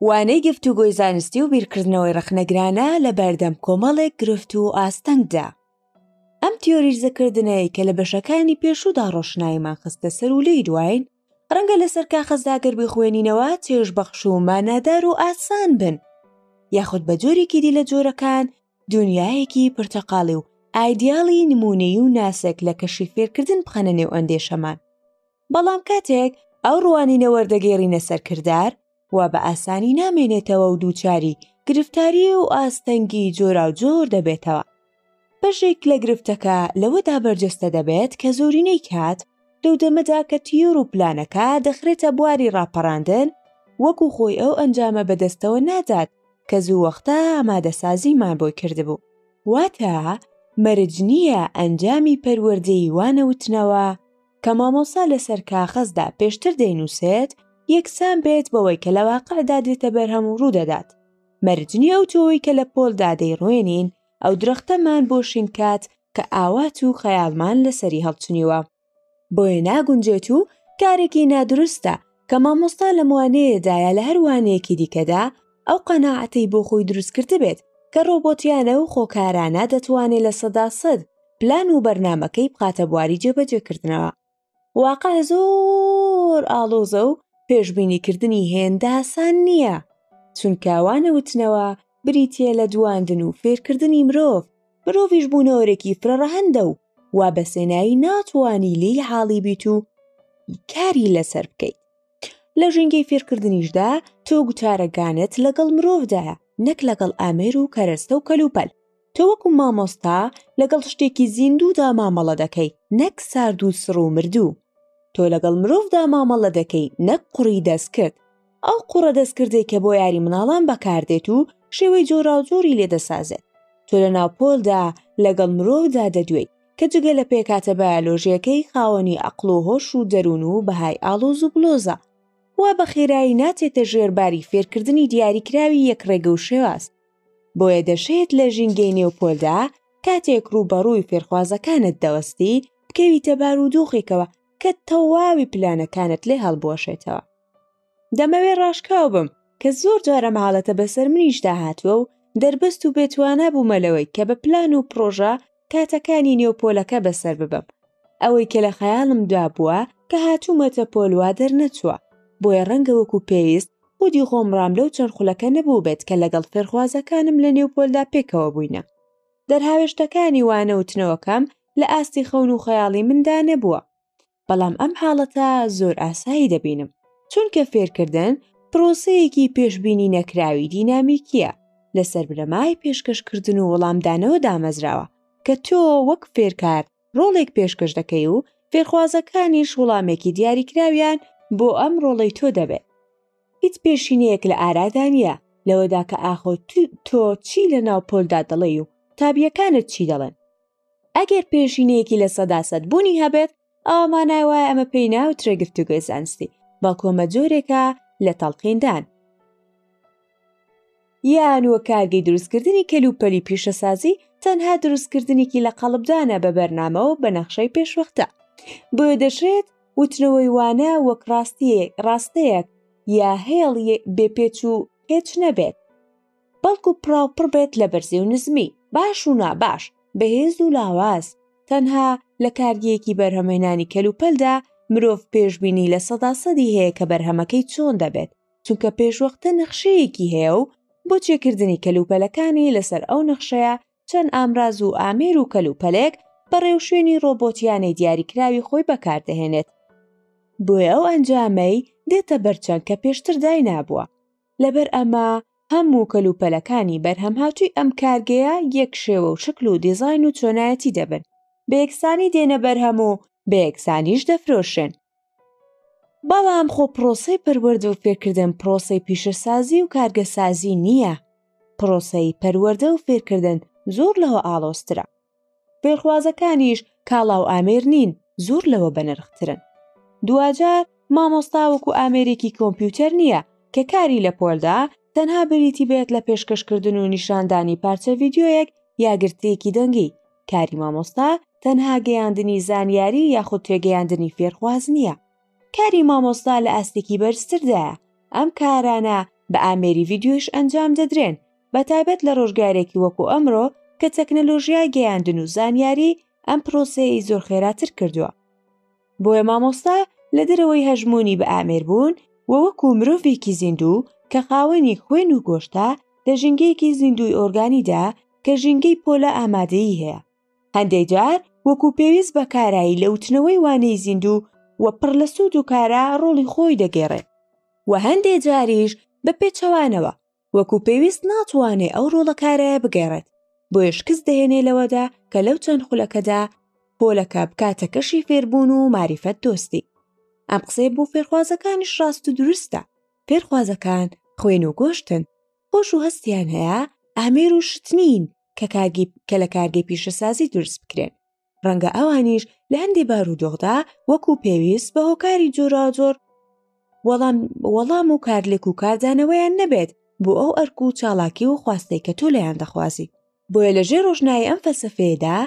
وانەی گفتوگۆی زانستی و بیرکردنەوەی ڕەخنەگرانە لە بەردەم کۆمەڵێک گرفت و ئاستەنگدا. ئەم تیۆریرزەکردنەی کە لە بەشەکانی پێشوودا ڕۆشنایمان خستە سەر و لێی دواین، ڕەنگە لەسەر کاخەزدا گەر بیخوێنینەوە چێژبەخش و مانادار و ئاسان بن، یاخود بە جۆرێکی دی لە جۆرەکان دونیایەکی پرتەقاڵی و ئایدیاڵی نموونەیی و ناسک لە کەشی فێرکردن بخەنە نێو ئەندێشەمان. بەڵام کاتێک ئەو ڕوانینە وەردەگێڕینە سەر کردار وا بە ئاسانی نامێنێتەوە و دووچاری گرفتاری و ئاستەنگی جۆرا و جۆر دەبێتەوە بەشێک لە گرفتەکە لەوەدا بەرجەستە دەبێت کە زۆرینەی کات لەو دەمەدا کە تیۆر و پلانەکە دەخرێتە بواری ڕاپەڕاندن وەکو خۆی ئەو ئەنجامە بەدەستەوە نادات کە زوو وەختە ئامادەسازیمان بۆی کردبوو واتە مەرج نییە ئەنجامی پەروەردەی وانەوتنەوە کە مامۆسا لەسەر کاغەزدا پێشتر دەینووسێت یەکسان بێت بەوەی کە لە واقعدا دێتە بەرهەم و ڕوودەدات مەرجنی ئەو تۆوەی کە لە پۆلدا دەیڕوێنین ئەو درەختەمان بۆ شینکات کە ئاوات و خەیاڵمان لەسەری هەڵچنیوە بۆیە ناگونجێت و کارێکی نادروستە کە مامۆستا لەم وانەیەدایە لە هەر وانەیەکی دیکەدا ئەو قەناعەتەی بۆ خۆی دروست کردبێت کە ڕۆبۆتیانە و خۆکارانە دەتوانێ لە سەدا سەد پلان و بەرنامەکەی بخاتە بواری جێبەجێکردنەوە واقع زۆر ئاڵۆزە و پێشبینیکردنی هێندە ئاسان نییە چونکە وانەوتنەوە بریتییە لە دواندن و فێرکردنی مرۆڤ، مرۆڤیش بوونەوەرێکی فرەڕەهەندە و وا بە سێنایی ناتوانی لێی حاڵی بیت و کاری لەسەر بکەیت. لە ژینگەی فێرکردنیشدا تۆ گوتارەکانت لەگەڵ مرۆڤدایە نەک لەگەڵ ئامێر و کەرەستە و کەلوپەل. تۆ وەکو مامۆستا لەگەڵ شتێکی زیندوودا مامەڵە دەکەی نەک سارد و سڕ و مردوو تۆ لەگەڵ مرۆڤدا مامەڵە دەکەی نەک قوڕی دەستکرد ئەو قوڕە دەستکردەی کە بۆ یاری مناڵان بەکاردێت و شێوەی جۆراوجۆری لێ دەسازێت تۆ لە ناوپۆلدا لەگەڵ مرۆڤدا دەدوێیت کە جگە لە پێکاتە بایەلۆژیەکەی خاوەنی ئەقڵ و هۆش و دەروون و بەهای ئاڵۆز و گلۆزە وا بە خێرایی ناچێتە ژێر باری فێرکردنی دیاریکراوی یەک ڕێگە و شێواز بۆیە دەشێت لە ژینگەی نێو پۆلدا کاتێک ڕووبەڕووی فێرخوازەکانت دەوەستی بکەویتە بار و دۆخێکەوە کە تەواوی پلانەکانت لێ هەڵبوەشێتەوە دەمەوێ ڕاشکاو بم کە زۆر جارەم حاڵەتە بەسەر منیشدا هاتووە و دەربەست و بێتوانە بوومە لەوەی کە بە پلان و پرۆژە کاتەکانی نێو پۆلەکە بەسەر ببەم ئەوەی کە لە خەیاڵم دابووە کە هاتوومەتە پۆلوا دەرنەچووە بۆیە ڕەنگە وەکو پێویست خودی خۆم ڕام لەو چەند خولەکە نەبوو بێت کە لەگەڵ فێرخوازەکانم لە نێو پۆلدا پێکەوە بووینە دەرهاوێشتەکانی وانەوتنەوەکەم لە ئاستی خەون و خەیاڵی مندا نەبووە بەڵام ئەم حاڵەتە زۆر ئاسایی دەبینم چونکە فێرکردن پرۆسەیەکی پێشببینی نەکراوی دینامیکیە لەسەر بنەمای پێشکەشکردن و وەڵامدانەوە دامەزراوە کە تۆ وەک فێرکار ڕۆڵێک پێشکەش دەکەی و فێرخوازەکانیش وڵامێکی دیاریکراویان بۆ ئەم ڕۆڵەی تۆ دەبێت هیچ پێشینەیەک لە ئارادا نییە لەوەدا کە ئاخۆ تۆ چی لە ناو پۆلدا دەڵێی و تابیەکانت چی دەڵێن ئەگەر پێشینەیەکی لە سەدا سەد بوونی هەبێت ئەوە مانای وایە ئەمە پێی ناوترێ گفتوگۆی زانستی بەڵکۆمە جۆرێکە لە تەڵقیندان یان وە کارگەی دروستکردنی کەلوپەلی پیشەسازی تەنها دروستکردنێکی لە قەڵبدانە بە بەرنامەوە بە نەخشەی پێشوەختە بۆیە دەشێت وتنەوەی وانە وەک ڕاستیە ڕاستەیەک یا هێڵ بێپێچ و پێچ نەبێت بەڵکو پڕاوپڕ بێت لە بەرزی و نزمی باش و ناباش بەهێز و لاواز تەنها لە کارگەیەکی بەرهەمهێنانی کەلوپەلدا مرۆڤ پێشببینی لە سەدا سەدی هەیە کە بەرهەمەکەی چۆن دەبێت چونکە پێشوەختە نەخشەیەکی هەیە و بۆ چێکردنی کەلوپەلەکانی لەسەر ئەو نەخشەیە چەند ئامراز و ئامێر و کەلوپەلێک بە ڕێوشوێنی ڕۆبۆتیانەی دیاریکراوی خۆی بەکاردەهێنێت بۆیە ئەو ئەنجامەی دێتە بەرچەنگ کە پێشتر داینابووە لەبەر ئەمە هەموو کەلوپەلەکانی بەرهەمهاتووی ئەم کارگەیە یەک شێوە و شکل و دیزاین و چۆنایەتی دەبن بە یەکسانی دێنە بەرهەم و بە یەکسانیش دەفرۆشرێن بەڵام خۆ پرۆسەی پەروەردە و فێرکردن پرۆسەی پیشەسازی و کارگەسازی نییە پرۆسەی پەروەردە و فێرکردن زۆر لەوە ئاڵۆزترە فێرخوازەکانیش کاڵا و ئامێر نین زۆر لەوە بەنرخترن دواجار مامۆستاوەکو ئامێرێکی کۆمپیوتەر نییە کە کاری لە پۆلدا تەنها بریتی بێت لە پێشکەشکردن و نیشاندانی پارچە ڤیددیویەک یاگرتێکی دەنگی کاری مامۆستا تەنها گەیاندنی زانیاری یاخود تێگەیاندنی فێرخواز نییە کاری مامۆستا لە ئاستێکی بەرزتردایە ئەم کارانە بە ئامێری ڤیددیوش ئەنجام دەدرێن بە تایبەت لە ڕۆژگارێکی وەکو ئەمڕۆ کە تەکنەلۆژیای گەیاندن و زانیاری ئەم پرۆسەیە زۆر خێراتر کردووە بۆیە مامۆستا لە دەرەوەی هەژموونی بە ئامێر بوون و وەکو مرۆڤێکی زیندوو کە خاوەنی خوێن و گۆشتە لە ژینگەیەکی زیندووی ئۆرگانیدا کە ژینگەی پۆلە ئامادەیی هەیە هەندێک جار وەکو پێویست بە کارایی لە وتنەوەی وانەی زیندوو و پڕ لە سوود و کارا ڕۆڵی خۆی دەگێڕێت و هەندێک جاریش بە پێچەوانەوە وەکو پێویست ناتوانێ ئەو ڕۆڵە کارایە بگێڕێت بۆیە شکست دەهێنێ لەوەدا کە لەو چەند خولەکەدا پۆلەکە بکاتە کەشی فێربوون و ماریفەت دۆستی ئەم قسەی بۆ فێرخوازەکانیش ڕاست و دروستە فێرخوازەکان خوێن و گۆشتن خۆش و هەستیان هەیە ئامێر و شتنین کە کارگی کە لە کارگەی پیشەسازی دروست بکرێن ڕەنگە ئەوانیش لە هەندێ بارودۆخدا وەکو پێویست بە هۆکاری جۆراجۆر وەڵام وەڵام و کارلێک و کاردانەوەیان نەبێت بۆ ئەو ئەرک و چاڵاکی و خواستەی کە تۆ لەیان دەخوازی بۆیە لە ژێر ڕۆژنایی ئەم فەلسەفەیەدا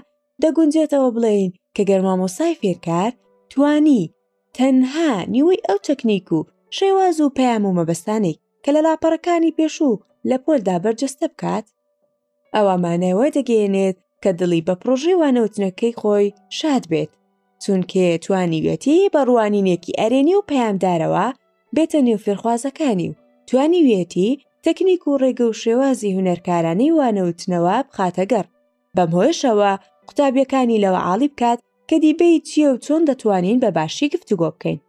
دەگونجێتەوە بڵێین کە گەر مامۆستای فێرکار توانی تەنها نیوەی ئەو تەکنیک و شێواز و پەیام و مەبەستانێک کە لە لاپەڕەکانی پێشوو لە پۆلدا بەرجەستە بکات ئەوا مانای وای دەگەیەنێت کە دڵی بە پڕۆژەی وانەوتنەکەی خۆی شاد بێت چونکێ توانیویەتی بە ڕوانینێکی ئەرێنی و پەیامدارەوە بێتە نێو فێرخوازەکانی و توانیویەتی تەکنیک و ڕێگە و شێوازی هوەرکارانی وانەوتنەوە بخاتە گەڕ بەم هۆشەوە قوتابیەکانی لەوە عاڵی بکات کە دیبەی چییە و چۆن دەتوانین بە باشی گفتوگۆ بکەین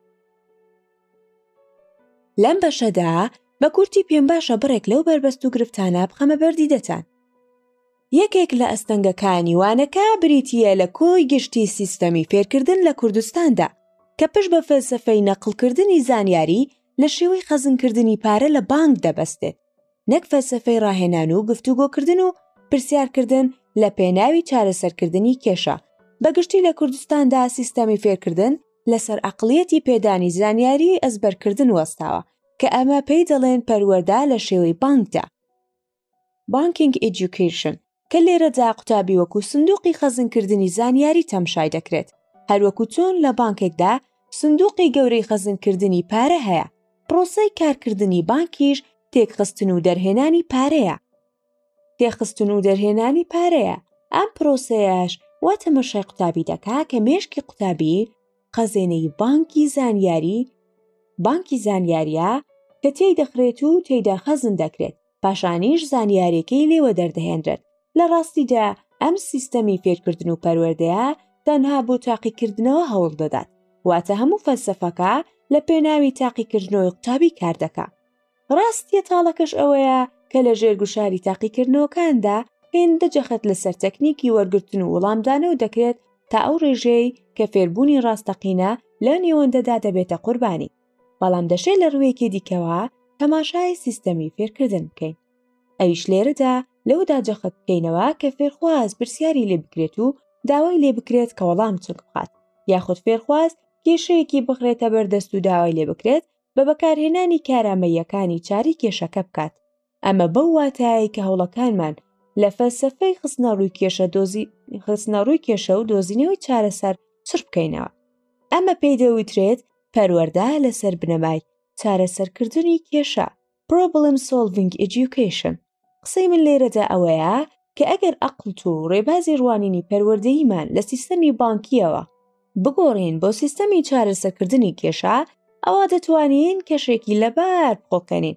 لەم بەشەدا بە کورتی پێم باشە بڕێک لەو بەربەست و گرفتانە بخەمە بەر دیدەتان یەکێک لە ئەستەنگەکانی وانەکە بریتییە لە کۆی گشتی سیستەمی فێرکردن لە کوردستاندا کە پشت بە فەلسەفەی نەقڵکردنی زانیاری لە شێوەی خەزنکردنی پارە لە بانک دەبەستێت نەک فەلسەفەی ڕاهێنان و گفتوگۆکردن و پرسیارکردن لە پێناوی چارەسەرکردنی کێشە، بە گشتی لە کوردستاندا سیستەمی فێرکردن لەسەر عەقڵیەتی پێدانی زانیاریی ئەزبەرکردن وەستاوە، کە ئەمە پێی دەڵێن پەروەردە لە شێوەی بانکدا، Banking Education، کە لێرەدا قوتابی وەکو سندوقی خەزنکردنی زانیاری تەمشای دەکرێت هەروەکو چۆن لە بانکێکدا سندوقی گەورەی خەزنکردنی پارە هەیە پرۆسەی کارکردنی بانکیش تێکخستن و دەرهێنانی پارەیە تێخستن و دەرهێنانی پارەیە ئەم پرۆسەیەش وا تەمەشای قوتابی دەکا کە مێشکی قوتابی خەزێنەی بانکی زانیاری بانکی زانیاریە کە تێی دەخرێت و تێیدا خەزن دەکرێت پاشانیش زانیارێکەی لێوە دەردەهێنرێت لە ڕاستیدا ئەم سیستەمی فێرکردن و پەروەردەیە تەنها بۆ تاقیکردنەوە هەوڵ دەدات واتە هەموو فەلسەفەکە لە پێناوی تاقیکردنەوەی قوتابی کار دەکا ڕاستیە تاڵەکەش ئەوەیە کە لە ژێر گوشاری تاقیکردنەوەکاندا هێندە جەخت لەسەر تەکنیکی وەرگتن و وڵامدانەوە دەکرێت تا ئەو ڕێژەی کە فێربوونی ڕاستەقینە لە نێوەندەدا دەبێتە قوربانی بەڵام دەشێ لە ڕوویەکی دیکەوە تەماشای سیستەمی فێرکردن بکەین ئەویش لێرەدا لەودا جەخت بکەینەوە کە فێرخواز پرسیاری لێ بکرێت و داوای لێ بکرێت کە وەڵام چنگ بخات یاخود فێرخواز کێشەیەکی بخرێتە بەردەست و داوای لێ بکرێت بە بەکارهێنانی کارامەییەکانی چاری کێشەکە بکات ئەمە بەو واتایە کە هەوڵەکانمان لە فەلسفەی خستنەڕووی کێشە دۆزی خستنەڕووی کێشە و دۆزینەوەی چارەسەر چڕ بکەینەوە ئەمە پێی دەوترێت پەروەەردە لەسەر بنەمای چارەسەرکردنی کێشە پرۆبلم سۆلڤنگ ئەجیوکەیشن قسەی من لێرەدا ئەوەیە کە ئەگەر ئەقلت و ڕێبازی ڕوانینی پەروەردەیمان لە سیستەمی بانکیەوە بگۆڕین بۆ سیستەمی چارەسەکردنی کێشە ئەوە دەتوانین کەشێکی لەبار بخۆکەنین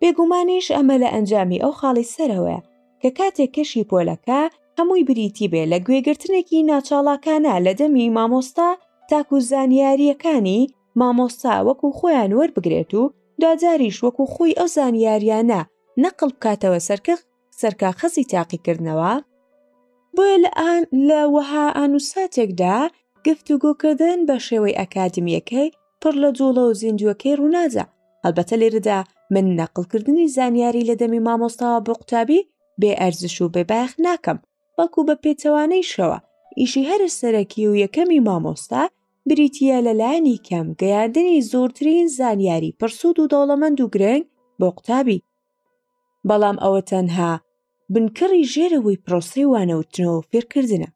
بێگومانیش ئەمە لە ئەنجامی ئەو خاڵی سەرەوەە کە کاتێک کەشی پۆلەکە هەمووی بریتی بێ لە گوێگرتنێکی ناچاڵاکانە لە دەمی مامۆستا تاکو زانیارییەکانی مامۆستا وەکو خۆیان وەربگرێت و دواجاریش وەکو خۆی ئەو زانیاریانە نەقل بکاتەوە سەرکەخ سەرکاخەزی تاقیکردنەوە بۆیە لە وەها ئان و ساتێکدا گفتوگۆکردن بە شێوەی ئەکادمیەکەی پڕ لە جوڵە و زیندوەکەی ڕوونادا هەڵبەتە لێرەدا من نەقلکردنی زانیاری لە دەمی مامۆستاوە بۆ قوتابی بێ ئەرزش و بێبایخ ناکەم بەڵکو بە پێچەوانەیشەوە ئیشی هەرە سەرەکی و یەکەمی مامۆستا بریتە لە لایەنی کەم گەیاندنی زۆرترین زانیاری پرسوود و دەوڵەمەند و گرنگ بۆ قوتابی بەڵام ئەوە تەنها بنکڕی ژێرەوەی پرۆسەی وانەوتنەوە فێرکردنە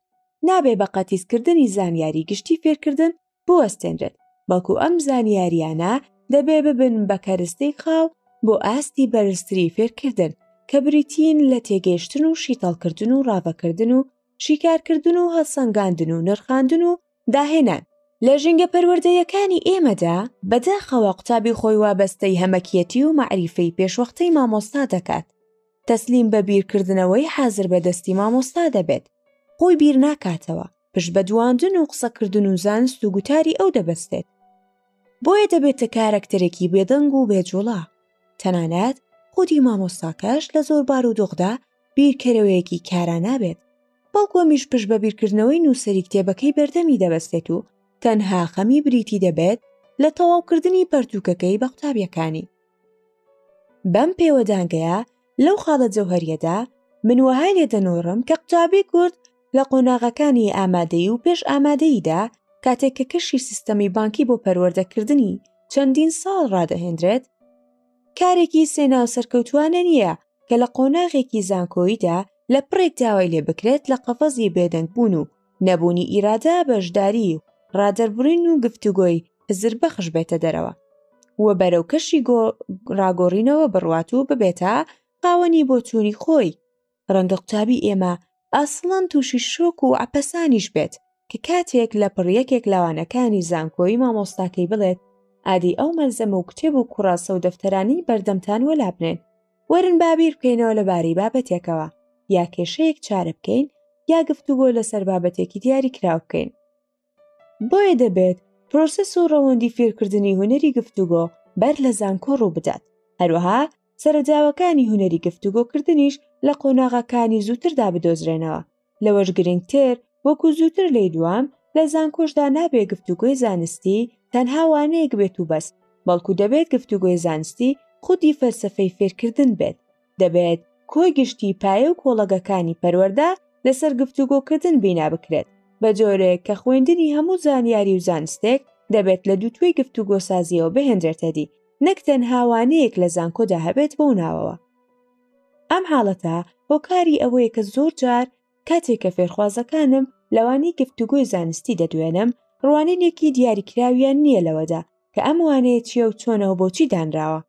نابێ بە قەتیسکردنی زانیاری گشتی فێرکردن بوەستێنرێت بەڵکو ئەم زانیاریانە دەبێ ببن بە کەرستەی خاو بۆ ئاستی بەرزتری فێرکردن کە بریتین لە تێگەیشتن و شیتەڵکردن و ڕاڤەکردن و شیکارکردن و هەڵسەنگاندن و نرخاندن و داهێنان لە ژینگە پەروەردەیەکانی ئێمەدا بەداخەوە قوتابی خۆی وابەستەی هەمەکیەتی و مەعریفەی پێشوەختەی مامۆستا دەکات تەسلیم بە بیرکردنەوەی حازر بەدەستی مامۆستا دەبێت خۆی بیر ناکاتەوە پشت بە دواندن و قسەکردن و زانست و گوتاری ئەو دەبەستێت بۆیە دەبێتە کارەکتەرێکی بێدەنگ و بێجوڵا تەنانەت خودی مامۆستاکەش لە زۆر بار و دۆخدا بیرکەرەوەیەکی کارا نابێت، بەڵکو ئەمیش پشت بە بیرکردنەوەی نووسەری کتێبەکەی بەردەمی دەبەستێت و تەنها خەمی بریتی دەبێت لە تەواوکردنی پەرتووکەکەی بە قوتابیەکانی. بەم پێوەدانگەیە لەو خاڵە جەوهەریەدا من وەهای لێ دەنۆڕم کە قوتابی کورد لە قۆناغەکانی ئامادەیی و پێش ئامادەییدا کاتێک کە کەشی سیستەمی بانکی بۆ پەروەردەکردنی چەندین ساڵ ڕادەهێنرێت کارێکی سێناو سەرکەوتووانە نییە کە لە قۆناغێکی زانکۆییدا لە پڕێک داوای لێ بکرێت لە قەفەزی بێدەنگبوون و نەبوونی ئیرادە بەشداری و ڕادەربڕین و گفتوگۆی هزربەخش بێتە دەرەوە و بەرەو کەشی ڕاگۆڕینەوە بڕوات و ببێتە خاوەنی بۆچوونی خۆی ڕەنگە قوتابی ئێمە ئاسڵان تووشی شۆک و عەپەسانیش بێت کە کاتێک لە پڕ یەکێک لەوانەکانی زانکۆی مامۆستاکەی بڵێت ئادی ئەو مەلزەمە و کتێب و کوڕاسە و دەفتەرانی بەردەمتان وەلابنێن وەرن بابیر بکەینەوە لەبارەی بابەتێکەوە یا کێشەیەک چارە بکەین یا گفتوگۆ لەسەر بابەتێکی دیاریکراو بکەین بۆیە دەبێت پرۆسس و ڕەوەندی فێرکردنی هونەری گفتوگۆ بەر لە زانکۆ ڕووبدات هەروەها سەرەداوەکانی هونەری گفتوگۆکردنیش لە قۆناغەکانی زووتردا بدۆزرێنەوە لەوەش گرنگتر وەکو زووتر لی دوام لە زانکۆشدا نابێ گفتوگۆی زانستی تەنها وانەیەک بێت و بەس بەڵکو دەبێت گفتوگۆی زانستی خودی فەلسەفەی فێرکردن بێت دەبێت کۆی گشتی پایە و کۆڵەگەکانی پەروەردە لەسەر گفتوگۆکردن بینا بکرێت بە جۆرێک کە خوێندنی هەموو زانیاری و زانستێک دەبێت لە دووتوێی گفتوگۆسازیەوە بهێنرێتەدی نەک تەنها وانەیەک لە زانکۆدا هەبێت بەو ناوەوە ئەم حاڵەتە هۆکاری ئەوەیە کە زۆر جار کاتێک کە فێرخوازەکانم لەوانی گفتوگۆی زانستی دەدوێنم ڕوانینێکی دیاریکراویان نییە لەوەدا کە ئەم وانەیە چییە و چۆنەوە بۆچی دانراوە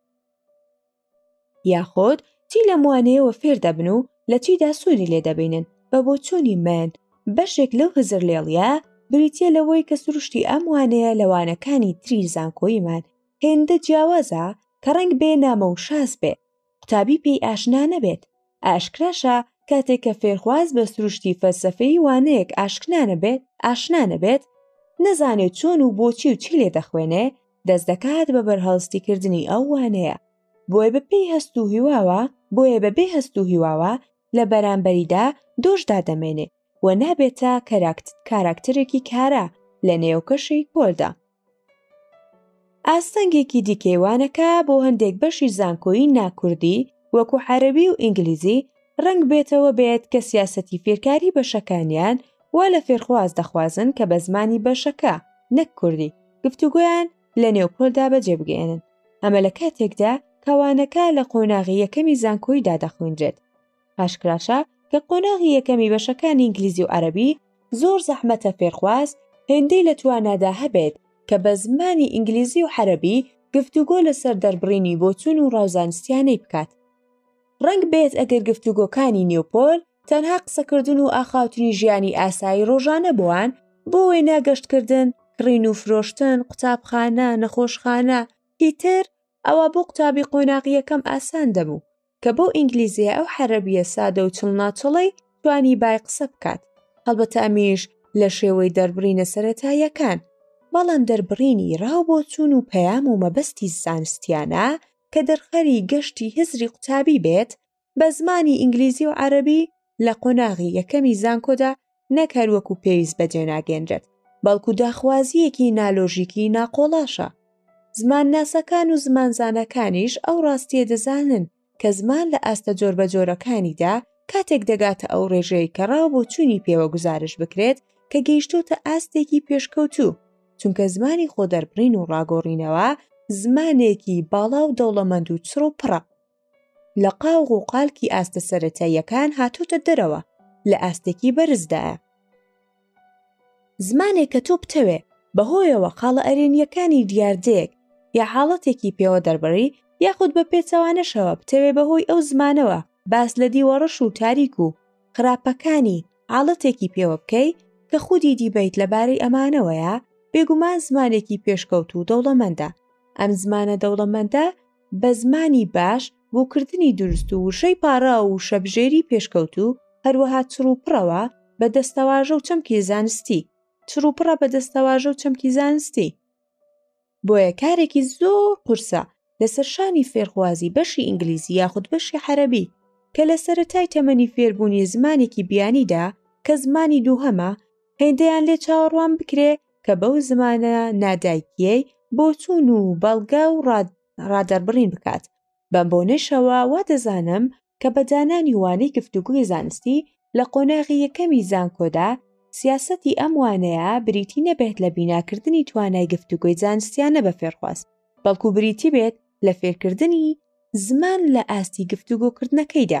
یاخود چی لەم وانەیەوە فێر دەبن و لە چیدا سوودی لێ دەبینن بە بۆچوونی من بەشێک لەو هزر لێڵە بریتە لەوەی کە سروشتی ئەم وانەیە لەوانەکانی تری زانکۆیمان هێندە جیاوازە کە ڕنگ بێ نامە و شاز بێ قوتابی پێی ئاشنا نەبێت ئاشکراشە کاتێک کە فێرخواز بە سروشتی فەلسفەی وانەیەک ئاشکنانە بێت ئاشنا نەبێت نەزانێت چۆن و بۆچی و چی لێ دەخوێنێ دەست دەکات بە بەرهەڵستیکردنی ئەو وانەیە بۆیە بە پێی هەست و هیواوە بۆیە بە بێ هەست و هیواوە لە بەرامبەریدا دۆشدا دەمێنێ و نابێتە کەراکت کاراکتەرێکی کارا لە نێو کەشی پۆلدا ئاستەنگێکی دیکەی وانەکە بۆ هەندێک بەشی زانکۆیی ناکوردی وەکو حەرەبی و ئینگلیزی ڕنگ بێتەوە بێت کە سیاسەتی فێرکاری بەشەکانیان وا لە فێرخواز دەخوازن کە بە زمانی بەشەکە نەک کوردی گفتوگۆیان لە نێو پۆلدا بەجێ بگەێنن ئەمە لە کاتێکدا کەوانەکە لە قۆناغی یەکەمی زانکۆی دادەخوێنرێت پاشکراشە کە قۆناغی یەکەمی بەشەکانی ئینگلیزی و عەربی زۆر زەحمەتە فێرخواز هێندەی لە توانادا هەبێت کە بە زمانی ئینگلیزی و حەرەبی گفتوگۆ لەسەر دەربڕینی بۆچون و ڕاوزانستیانەی بکات ڕەنگ بێت ئەگەر گفتوگۆکانی نێوپۆل تەنها قسەکردن و ئاخاوتنی ژیانی ئاسایی ڕۆژانە بووان بۆ وێنە گەشتکردن کڕین و فرۆشتن قوتابخانە نەخۆشخانە هیتر ئەوە بۆ قوتابی قۆناغیەکەم ئاسان دەبوو کە بۆ ئینگلیزیە ئەو حەرەبیە سادە و چڵناچڵی توانی بای قسە بکات هەڵبەتە ئەمیش لە شێوەی دەربڕینە سەتاییەکان بەڵام دەربڕینی ڕاو بۆ چوون و پەیام و مەبەستی زانستیانە کە دەرخەری گەشتی هزری قوتابی بێت بە زمانی ئینگلیزی و عەرەبی لە قۆناغی یەکەمی زانکۆدا نەک هەر وەکو پێویست بەجێ ناگەێنرێت بەڵکو داخوازیەکی نالۆژیکی ناقۆڵاشە زمانناسەکان و زمانزانەکانیش ئەو ڕاستیە دەزانن کە زمان لە ئاستە جۆربەجۆرەکانیدا کاتێک دەگاتە ئەو ڕێژەیە کە ڕاو بۆ چوونی پێوە گوزارش بکرێت کە گەیشتۆتە ئاستێکی پێشکەوتوو چونکە زمانی خۆدەربڕین و ڕاگۆڕینەوە زمانێکی باڵا و دەوڵەمەند و چڕ و پڕە لە قاوغ و قالکی ئاستە سەرەتاییەکان هاتۆتە دەرەوە لە ئاستێکی بەرزدایە زمانێک کە تۆ بتەوێ بەهۆیەوە خاڵە ئەرێنیەکانی دیاردەیەک یا حاڵەتێکی پێوە دەربڕی یاخود بە پێچەوانەشەوە بتەوێ بەهۆی ئەو زمانەوە باس لە دیوەڕەش و تاریک و خراپەکانی ئاڵتێکی پێوە بکەی کە خودی دیبیت لەبارەی ئەمانەوەیە بێگومان زمانێکی پێشکەوت و دەوڵەمەندە ئەم زمانە دەوڵەمەندە بە زمانی باش بۆکردنی دروست و وشەی پاڕا و شەبژێری پێشکەوت و هەروەها چڕوپڕەوە بە دەستەواژە و چەمکی زانستی چڕوپڕە بە دەستەواژە و چەمکی زانستی بۆیە کارێکی زۆر قورسە لەسەر شانی فێرخوازی بەشی ئینگلیزی یاخود بەشی عەرەبی کە لە سەرەتای تەمەنی فێربوونی زمانێکی بیانیدا کە زمانی دووهەمە هێندەیان لێ چاوەڕوان بکرێ کە بەو زمانە نادایکیەی بۆچوون و بەڵگە و ڕادەربڕین بکات بەم بۆنەشەوە وا دەزانم کە بە دانانی وانەی گفتوگۆی زانستی لە قۆناغی یەکەمی زانکۆدا سیاسەتی ئەم وانەیە بریتی نەبێت لە بیناکردنی توانای گفتوگۆی زانستیانە بە فێرخواست بەڵکو بریتی بێت لە فێرکردنی زمان لە ئاستی گفتوگۆکردنەکەیدا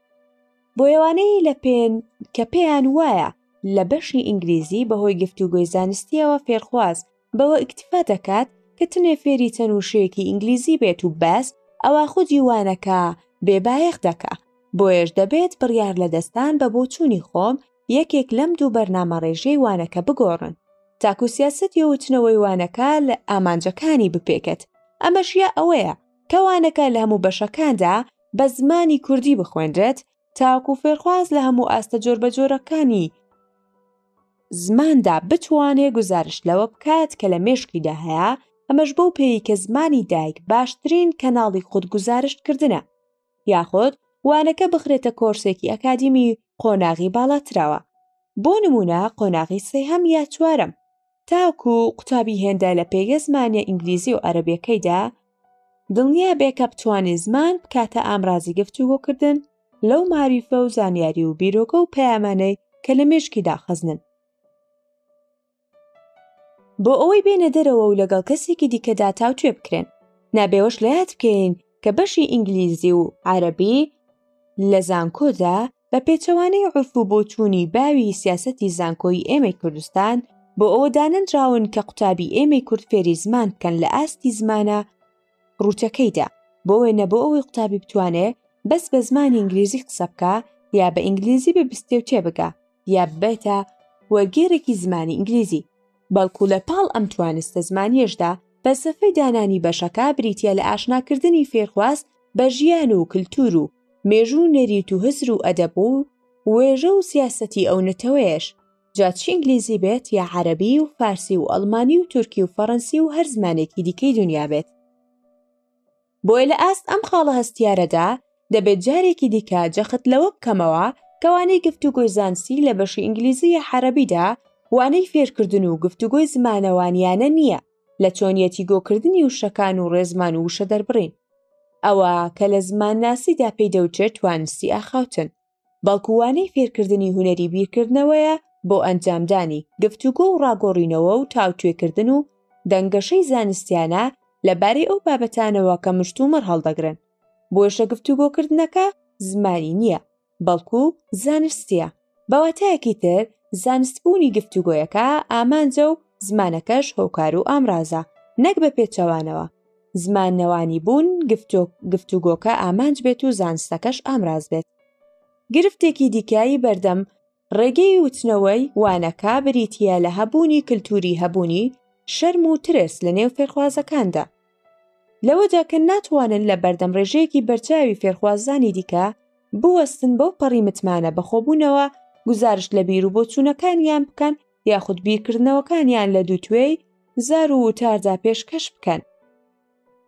بۆ ئەوانەی لە پێن کە پێیان وایە لە بەشی ئینگلیزی بەهۆی گفتوگۆی زانستیەوە فێرخواز بەوە ئیکتفا دەکات کە تنێ فێری چەند وشەیەکی ئینگلیزی بێت و بەس ئەوە خودی وانەکە بێبایەخ دەکا بۆیەش دەبێت بڕیار لە دەستان بە بۆچوونی خۆم یەکێک لەم دوو بەرنامە ڕێژەی وانەکە بگۆڕن تاکو سیاست یوتنەوەی وانەکە لە ئامانجەکانی بپێکێت ئەمەشیە ئەوەیە کە وانەکە لە هەموو بەشەکاندا بە زمانی کوردی بخوێنرێت تاکو فێرخواز لە هەموو ئاستە جۆربەجۆرەکانی زماندا بتوانێ گوزارشت لەوە بکات کە لە مێشکیدا هەیە، ئەمەش بەو پێیەی کە زمانی دایک باشترین کەناڵی خود گوزارشتکردنە. یاخود وانەکە بخرێتە کۆرسێکی ئەکادیمی قۆناغی باڵاترەوە بۆ نمونە قۆناغی سێهەم یا چوارەم تاکو قوتابی هێندە لە پێگە زمانە ئینگلیزی و عەربیەکەیدا دڵنیا بێ کە بتوانێ زمان بکاتە ئامرازی گفت و هۆکردن لەو معریفە و زانیاری و بیرۆکە و پەیامانەی کە لە مێشکی داخزنن بۆ ئەوەی بێنە دەرەوە و لەگەڵ کەسێکی دیکەدا تاوتوێ بکرێن نابێوەش لە یاد بکەین کە بەشی ئینگلیزی و عربی لە زانکۆدا بە پێچەوانەی عرف و بۆچوونی باوی سیاسەتی زانکۆی ئێمەی کوردستان بۆ ئەوە دانەنراون کە قوتابی ئێمەی کورد فێری زمان بکەن لە ئاستی زمانە ڕووتەکەیدا، بۆ وێنە بۆ ئەوەی قوتابی بتوانێ بەس بە زمانی ئینگلیزی قسە بکا یا بە ئینگلیزی ببستێ و تێبگا یا ببێتە وەرگێرێکی زمانی ئینگلیزی بەڵکو لە پاڵ ئەم توانستە زمانیەشدا فەلسەفەی دانانی بەشەکە بریتە لە ئاشناکردنی فێرخواز بە ژیان و کللتور و مێژوو نەریت و هزر و ئەدەب و وێژە و سیاسەتی ئەو نەتەوەیەش جا چ ئینگلیزی بێت یا عەرەبی و فارسی و ئەڵمانی و تورکی و فەڕەنسی و هەر زمانێکی دیکەی دنیا بێت بۆیە لە ئاست ئەم خاڵە هەستیارەدا دەبێت جارێکی دیکە جەخت لەوە بکەمەوە کەوانەی گفتوگۆی زانسی لە بەشی ئینگلیزی یا حەرەبیدا وانەی فێرکردن و گفتوگۆی زمانەوانیانە نییە لە چۆنیەتی گۆکردنی وشەکان و ڕێزمان و وشە دەربڕین ئەوە کە لە زمانناسیدا پێی دەوترێت توانستی ئاخاوتن بەڵکو وانەی فێرکردنی هونەری بیرکردنەوەیە بۆ ئەنجامدانی گفتوگۆ و ڕاگۆڕینەوە و تاوتوێکردن و دەنگەشەی زانستیانە لە بارەی ئەو بابەتانەوە کە مشتومڕ هەڵدەگرن بۆیشە گفتوگۆکردنەکە زمانی نییە بەڵکو زانستیە بەواتایەکی تر زانست بوونی گفتوگۆیەکە ئامانجە و زمانەکەش هۆکار و ئامرازە نەک بە پێچەوانەوە زمانەوانی بوون گفتوگۆکە ئامانج بێت و زانستەکەش ئامراز بێت گرفتێکی دیکایی بەردەم ڕێگەی وتنەوەی وانەکە بریتە لە هەبوونی کللتوری هەبوونی شەرم و ترس لە نێو فێرخوازەکاندا لەوەدا کە ناتوانن لە بەردەم ڕێژەیەکی بەرچاوی فێرخوازانی دیکە بوەستن بەو پەڕی متمانە بەخۆبوونەوە گزارشت لە بیر و بۆچوونەکانیان بکەن یاخود بیرکردنەوەکانیان لە دوو توێی زار و وتاردا پێشکەش بکەن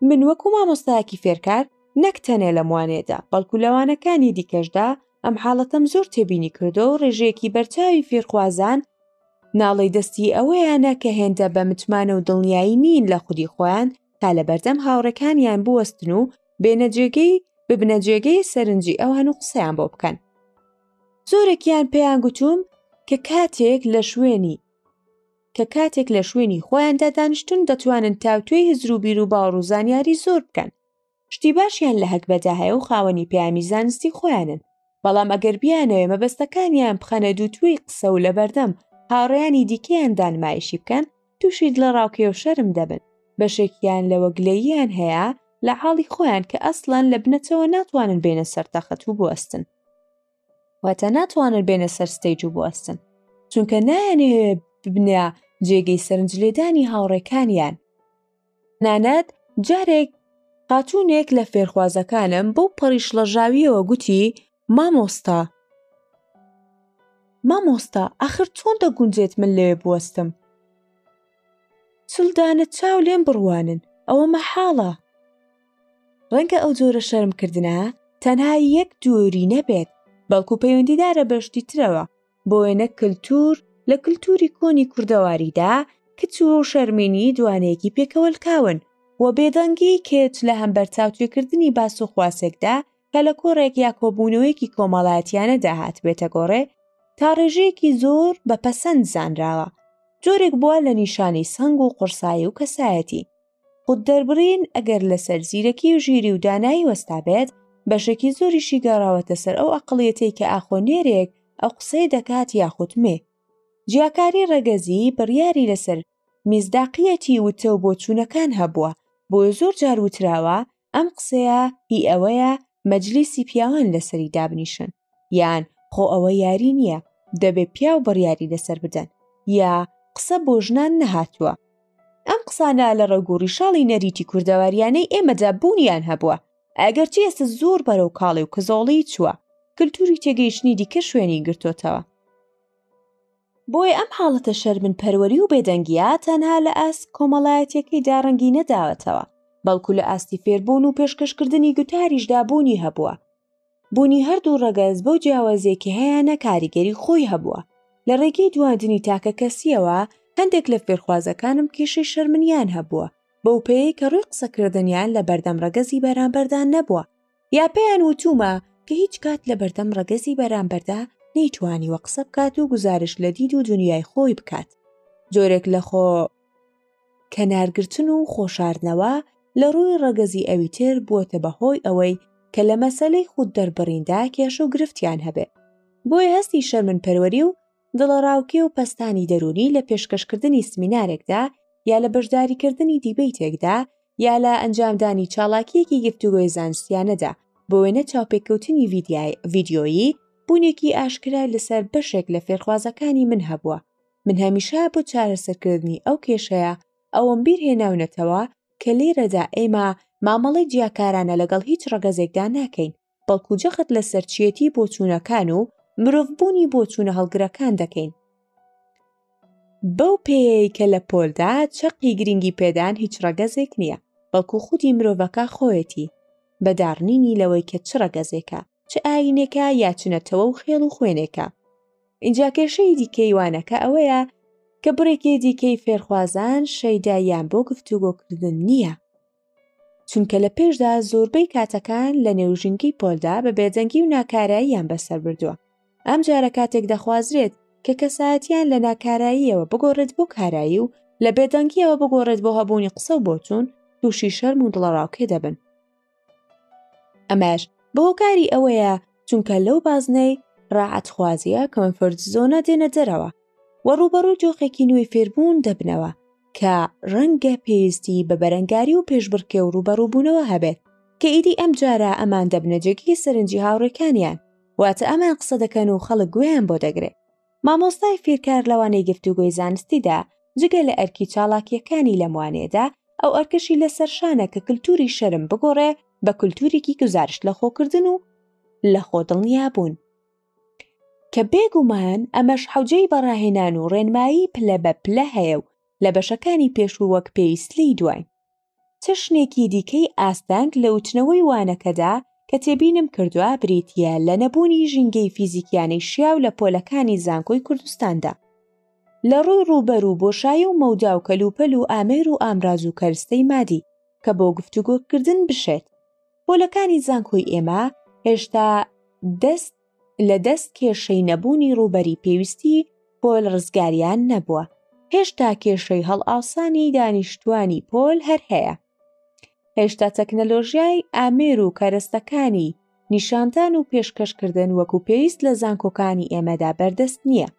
من وەکو مامۆستایەکی فێرکار نەک تەنێ لە موانێدا بەڵکو لەوانەکانی دیکەشدا ئەم حاڵەتەم زۆر تێبینی کردو و ڕێژەیەکی بەرچاوی فێرخوازان ناڵەی دەستی ئەوەیانە کە هێندە بە متمانە و دڵنیایی نین لە خودی خۆیان تا لە بەردەم هاوڕەکانیان بوەستن و بێنە جێگەی ببنە جێگەی سەرنجی ئەوان و قسەیان بۆ بکەن زۆرێکیان پێیان گوتووم کە کاتێک لە شوێنی کە کاتێک لە شوێنی خۆیاندا دانیشتون دەتوانن تاوتوێی هزر و بیر و باوەڕ و زانیاری زۆر بکەن شتی باشیان لە هەگبەدا هەیە و خاوەنی پەیامی زانستی خۆیانن بەڵام ئەگەر بیانەوێ مەبەستەکانیان بخەنە دوو توێی قسە و لەبەردەم هاوڕێیانی دیکەیان دانمایشی بکەن تووشی لە ڕاوکێ و شەرم دەبن بەشێکیان لەوە گلەییان هەیە لە حاڵی خۆیان کە ئەسڵەن لە بنەچەوە ناتوانن بێنە سەر تەخت و بوەستن واتە ناتوانن بێنە سەر ستەیج و بوەستن چونکە نایەنێ ببنە جێگەی سەرنج لێدانی هاوڕێکانیان نانەت جارێک خاتوونێک لە فێرخوازەکانم بەو پەڕیش ڵەژاویەوە گوتی مامۆستا مامۆستا ئەخر چۆن دەگونجێت من لێ بوەستم چلدانە چاو لێم بڕوانن ئەوە مەحاڵە ڕەنگە ئەو جۆرە شەرمکردنە تەنها یەک جۆری نەبێت بەڵکو پەیوەندیدارە بەشتی ترەوە بۆ وێنە کللتور لە کللتوری کۆنی کوردەواریدا کچ و شەرمینی دوانەیەکی پێکەوەلکاون و بێدەنگی کچ لە هەمبەر تاوتوێکردنی باس و خواسێکدا کە لە کۆڕێک یا کۆبوونەوەیەکی کۆمەڵایەتیانەدا هاتبێتە گۆڕێ تا ڕێژەیەکی زۆر بە پەسەند زانراوە جۆرێک بووە لە نیشانەی سەنگ و قورسایی و کەسایەتی خود دەربڕین ئەگەر لەسەر زیرەکی و ژیری و دانایی وەستابێت بەشێکی زۆریشی گەڕاوەتە سەر ئەو ئەقلەتی کە ئاخۆ نێرێک ئەو قسەی دەکات یاخود مێ جیاکاری ڕەگەزی بڕیاری لەسەر میزداقیەتی وتە و بۆچوونەکان هەبووە بۆ زۆر جار وتراوە ئەم قسەیە هی ئەوەیە مەجلیسی پیاوان لەسەری دابنیشن یان خۆ ئەوە یاری نییە دەبێ پیاو بڕیاری لەسەر بدەن یا قسە بۆ ژنان نەهاتووە ئەم قسانە لە ڕێگوڕی شاڵی نەریتی کوردەواریانەی ئێمەدا بوونیان هەبووە ئەگەر چی ئێستا زۆر بەرەو کاڵی و کزۆڵی چووە کللتوری تێگەیشتنی دیکە شوێنی گرتوتەوە بۆیە ئەم حاڵەتە شەرمن پەروەری و بێدەنگیە تەنها لە ئاس کۆمەڵایەتەکەی داڕەنگی نەداوەتەوە بەڵکو لە ئاستی فێربوون و پێشکەشکردنی گوتاریشدا بوونی هەبووە بوونی هەردوو ڕەگەز بەو جیاوازیە کە هەیانە کاریگەری خۆی هەبووە لە ڕێگەی دواندنی تاکە کەسیەوە هەندێک لە فێرخوازەکانم کێشەی شەرمنیان هەبووە بەو پێی کە ڕووی قسەکردنیان لە بەردەم ڕەگەزی بەرامبەردا نەبووە یا پێیان وتومە کە هیچ کات لە بەردەم ڕەگەزی بەرامبەردا نەیتوانیوە قسە بکات و گوزارش لە دید و دنیای خۆی بکات جۆرێک لە خۆ کەنارگرتن و خۆشاردنەوە لە ڕووی ڕەگەزی ئەویتر بووەتە بە هۆی ئەوەی کە لە مەسەلەی خود دەربڕیندا کێشە و گرفتیان هەبێ بۆیە هەستی شەرمن پەروەری و دڵەڕاوکێ و پەستانی دەروونی لە پێشکەشکردنی سمینارێکدا یا لە بەشداریکردنی دیبەیتێکدا یا لە ئەنجامدانی چاڵاکیەکی گفتوگۆی زانستیانەدا بۆ وێنە چاوپێکەوتنی ڤیدیۆیی بوونێکی ئاشکرای لەسەر بەشێک لە فێرخوازەکانی من هەبووە من هەمیشە بۆ چارەسەرکردنی ئەو کێشەیە ئەوەم بیر هێناونەتەوە کە لێرەدا ئێمە مامەڵەی جیاکارانە لەگەڵ هیچ ڕەگەزێکدا ناکەین بەڵکو جەخت لە سەرچیەتی بۆچوونەکان و مرۆڤ بوونی بۆچوونە هەڵگرەکان دەکەین بەو پێیەی کە لە پۆلدا چەقی گرنگی پێدان هیچ ڕەگەزێک نییە بەڵکو خودی مرۆڤەکە خۆیەتی بە داڕنینی لەوەی کە چ ڕەگەزێکە چ ئاینێکە یا چنەتەوە و خێڵ و خوێنێکە ئینجا کێشەی دیکەی وانەکە ئەوەیە کە بڕێکی دیکەی فێرخوازان شەیداییان بۆ گفتوگۆکردن نییە چونکە لە پێشدا زۆربەی کاتەکان لە نێو ژینگەی پۆلدا بە بێدەنگی و ناکاراییان بەسەر بردووە ئەم جارە کاتێک دەخوازرێت کە کەسایەتیان لە ناکاراییەوە بگۆڕێت بۆ کارایی و لە بێدەنگیەوە بگۆڕێت بۆ هەبوونی قسە و بۆچوون تووشی شەرم و دڵەڕاوکێ دەبن ئەمەش بە هۆکاری ئەوەیە چونکە لەو بازنەی ڕاعاتخوازیە کۆنفرد زۆنە دێنە دەرەوە و ڕوبەڕووی جۆخێکی نوێی فێربوون دەبنەوە کە ڕەنگە پێویستی بە بەرەنگاری و پێشبڕکێ و ڕوبەڕووبوونەوە هەبێت کە ئیدی ئەم جارە ئەمان دەبنە جێگەی سەرنجی هاوڕێکانیان واتە ئەمان قسە دەکەن و خەڵک گوێیان بۆ دەگرێت مامۆستای فیرکار لەوانەی گفتوگۆی زانستیدا جگە لە ئەرکی چاڵاکیەکانی لەم وانەیەدا ئەو ئەرکەشی لە سەرشانە کە کللتوری شەرم بگۆڕێ بە کللتورێکی گوزارشت لە خۆکردن و لە خۆ دڵنیابوون کە بێگومان ئەمەش حوجەی بەڕاهێنان و ڕێنمایی پلە بە پلە هەیە و لە بەشەکانی پێشوو وەک پێویست لی دوای چەشنێکی دیکەی ئاستەنگ لە وتنەوەی وانەکەدا کە تێبینم کردوە بریتیە لە نەبوونی ژینگەی فیزیکیانەی شیاو لە پۆلەکانی زانکۆی کوردستاندا لە ڕووی ڕووبەروو بۆشایی و مەودا و کەلوپەل و ئامێر و ئامراز و کەرستەی مادی کە بۆ گفتوگۆکردن بشێت پۆلەکانی زانکۆی ئێمە هێشتا دەست لە دەست کێشەی نەبوونی ڕووبەری پێویستی پۆل ڕزگاریان نەبووە هێشتا کێشەی هەڵئاوسانی دانیشتوانی پۆل هەر هەیە هێشتا تەکنەلۆژیای ئامێر و کەرەستەکانی نیشاندان و پێشکەشکردن وەکو پێویست لە زانکۆکانی ئێمەدا بەردەست نییە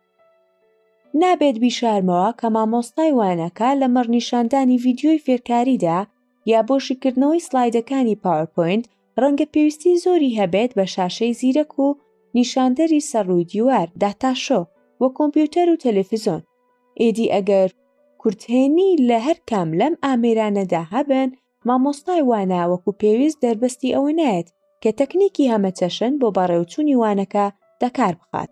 نابێت بیشارمەوە کە مامۆستای وانەکە لە مەڕنیشاندانی ڤیددیوی فێرکاریدا یا بۆ شیکردنەوەی سلایدەکانی پاورپۆینت ڕەنگە پێویستی زۆری هەبێت بە شاشەی زیرەک و نیشاندەری سەڕووی دیوار داتاشۆ و کۆمپیوتەر و تەلەفزۆن ئێدی ئەگەر کورتێنی لە هەر کام لەم ئامێرانەدا هەبن مامۆستای وانا وەکو پێویست دەربەستی ئەوە نایەت کە تەکنیکی هەمەچەشن بۆ بەڕێوچوونی وانەکە دەکار بخات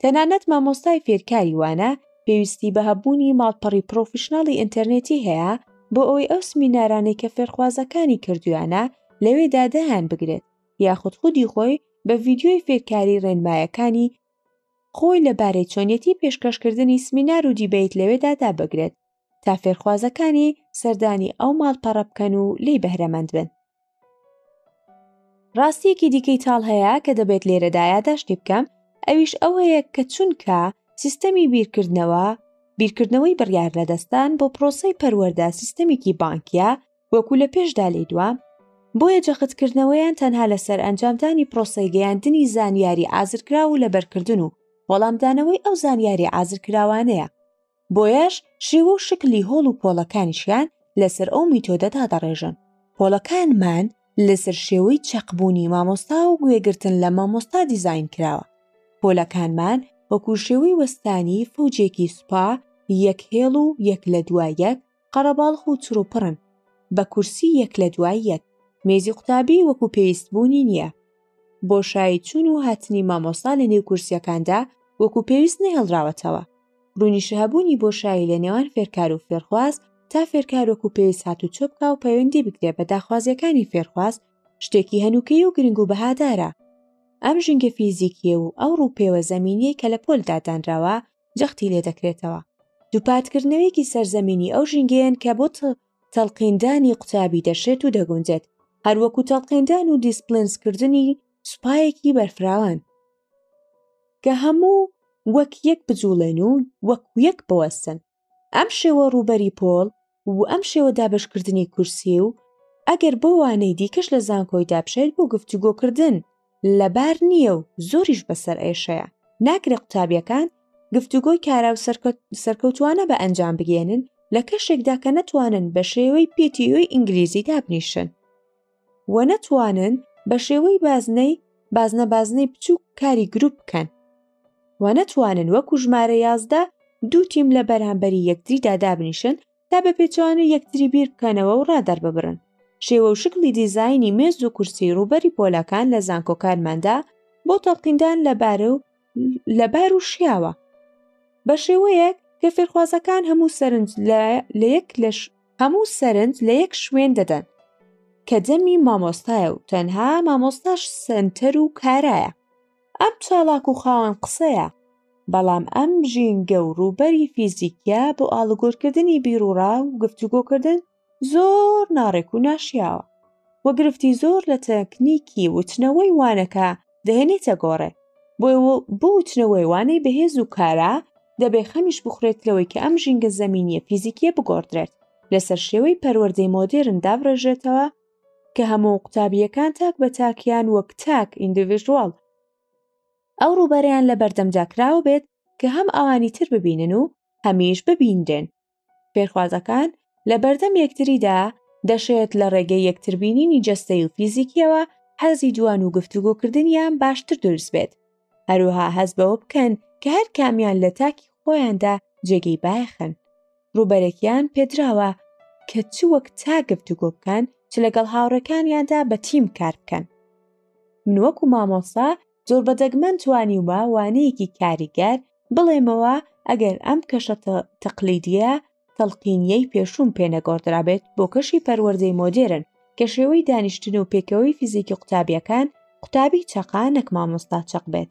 تەنانەت مامۆستای فێرکاری وانە پێویستی بە هەبوونی ماڵپەڕی پرۆفیشنناڵی ئینتەرنێتی هەیە بۆ ئەوەی ئەو سمینارانەی کە فێرخوازەکانی کردویانە لەوێ دادەیان بگرێت یاخود خودی خۆی بە ڤیددیۆی فێرکاری ڕێنمایەکانی خۆی لەبارەی چۆنیەتی پێشکەشکردنی سمینار و دیبیت لەوێدا دابگرێت تا فێرخوازەکانی سەردانی ئەو ماڵپەڕە بکەن و لی بەهرەمەند بن. ڕاستیەکی دیکەی تاڵ هەیە کە دەبێت لێرەدا یاداشتی بکەم ئەویش ئەو هەیە کە چونکە سیستەمی بیرکردنەوە بیرکردنەوەی بڕیار لەدەستان بۆ پرۆسی پەروەەردە سیستەمێکی بانکیە وەکو لە پێشدا لی دووە بۆیە جەختکردنەوەیان تەنها لەسەر ئەنجامدانی پرۆسی گەیاندنی زانیاری ئازرکراو و لەبەرکردن و وەڵامدانەوەی ئەو زانیاری ئازرکراوانەیە بۆیەش شێوە و شکلی هۆڵ و پۆڵەکانیشیان لەسەر ئەو میتۆدە دادەڕێژن پۆڵەکانمان لەسەر شێوەی چەقبوونی مامۆستا و گوێگرتن لە مامۆستا دیزین کراوە پۆلەکانمان وەکو شێوەی وەستانی فەوجێکی سوپا یەک هێڵ و یەک لە دوای یەک قەرەباڵخ و چڕوپڕن، بە کورسی یەک لە دوای یەک، مێزی قوتابی وەکو پێویست بوونی نییە. بۆشایی چوون و هاتنی مامۆستا لە نێو کورسیەکاندا وەکو پێویست نەهێڵراوەتەوە. ڕوونیشە هەبوونی بۆشایی لە نێوان فێرکار و فێرخواز تا فێرکار وەکو پێویست هاتوچۆ بکا و پەیوەندی بگرێ بە داخوازیەکانی فێرخواز شتێکی هەنووکەیی و گرنگ و بەهادارە. ئەم ژینگە فیزیکیەو ئەو ڕووپێوە زەمینیەی کە لە پۆلدا دانراوە جەختی لێ دەکرێتەوە دووپاتکردنەوەیەکی سەرزەمینی ئەو ژینگەیەن کە بۆ تەلقیندانی قوتابی دەشێت و دەگونجێت هەروەکو تەلقیندان و دیسپلنسکردنی سوپایەکی بەرفراوان کە هەموو وەک یەک بجوڵێن و وەک یەک بوەستن ئەم شێوە ڕووبەری پۆل و ئەم شێوە دابەشکردنی کورسی و ئەگەر بۆ وانەی دیکەش لە زانکۆی دابشێت بۆ گفتوگۆکردن لەبار نییە و زۆریش بەسەر ئێشەیە ناکرێ قوتابیەکان گفتوگۆی کارا و سەرکەوتوانە بە ئەنجام بگەێنن لە کەشێکدا کە نەتوانن بە شێوەی پێتیۆی ئینگلیزی دابنیشن و نەتوانن بە شێوەی بازنەی بازنە بازنەی بچووک کاری گروپ بکەن و نەتوانن وەکو ژمارە یازدە دوو تیم لە بەرامبەری یەکتریدا دابنیشن تا بە پێچوانە یەکتری بیر بکەنەوە و ڕادەر ببرن شێوە و شکلی دیزایانی مێز و کورسی ڕوبەری پۆلەکان لە زانکۆکانماندا بۆ تەڵقیندان لەبارە و لە بار و شیاوە بە شێوەیەک کە فێرخوازەکان هەموو سەرنج لە یەک لەش هەموو سەرنج لە یەک شوێن دەدەن کە دەمی مامۆستایە و تەنها مامۆستاش سنتەر و کارایە ئەم چاڵاک و خاوەن قسەیە بەڵام ئەم ژینگە و ڕووبەری فیزیکیا بۆ ئاڵوگۆرکردنی بیرروڕا و گفتوگۆکردن زۆر ناڕێک و ناشیاوە و گرفتی زۆر لە تەکنیکی وتنەوەی وانەکە دەهێنێتە گۆڕێ بۆ بۆ وتنەوەی وانەی بەهێز و کارا دەبێ خەمیش بخورێت لەوەی کە ئەم ژینگە زەمینیە فیزیکیە بگۆڕدرێت لەسەر شێوەی پەروەردەی مۆدێرن دابڕێژێتەوە کە هەموو قوتابیەکان تاک بە تاکیان وەک تاک ئیندیڤژواڵ ئەو ڕووبەریان لە بەردەمدا کراوە بێت کە هەم ئەوانی تر ببینن و هەمیش ببینرێن فێرخوازەکان لە بەردەم یەکتریدا دەشێت لە ڕێگەی یەکتربینینی جەستەی و فیزیکیەوە حەزی دووان و گفتوگۆکردنیان باشتر دروست بێت هەروها هەز بەوە بکەن کە هەر کامیان لە تاکی خۆیاندا جێگەی بایخن ڕوبەرێکیان پێدراوە کە چ وەک تا گفتوگۆ بکەن چ لەگەڵ هاوڕەکانیاندا بە تیم کار بکەن من وەکو مامۆسا زۆر بە دەگمەن توانیومە وانەیەکی کاریگەر بڵێمەوە ئەگەر ئەم کەشە تەقلیدیە تەلقینیەی پێشوم پێنەگۆڕدرابێت بۆ کەشی پەروەردەی مۆدێرن کە شێوەی دانیشتن و پێکەوەی فیزیکی قوتابیەکان قوتابی چەقا نەک مامۆستا چەق بێت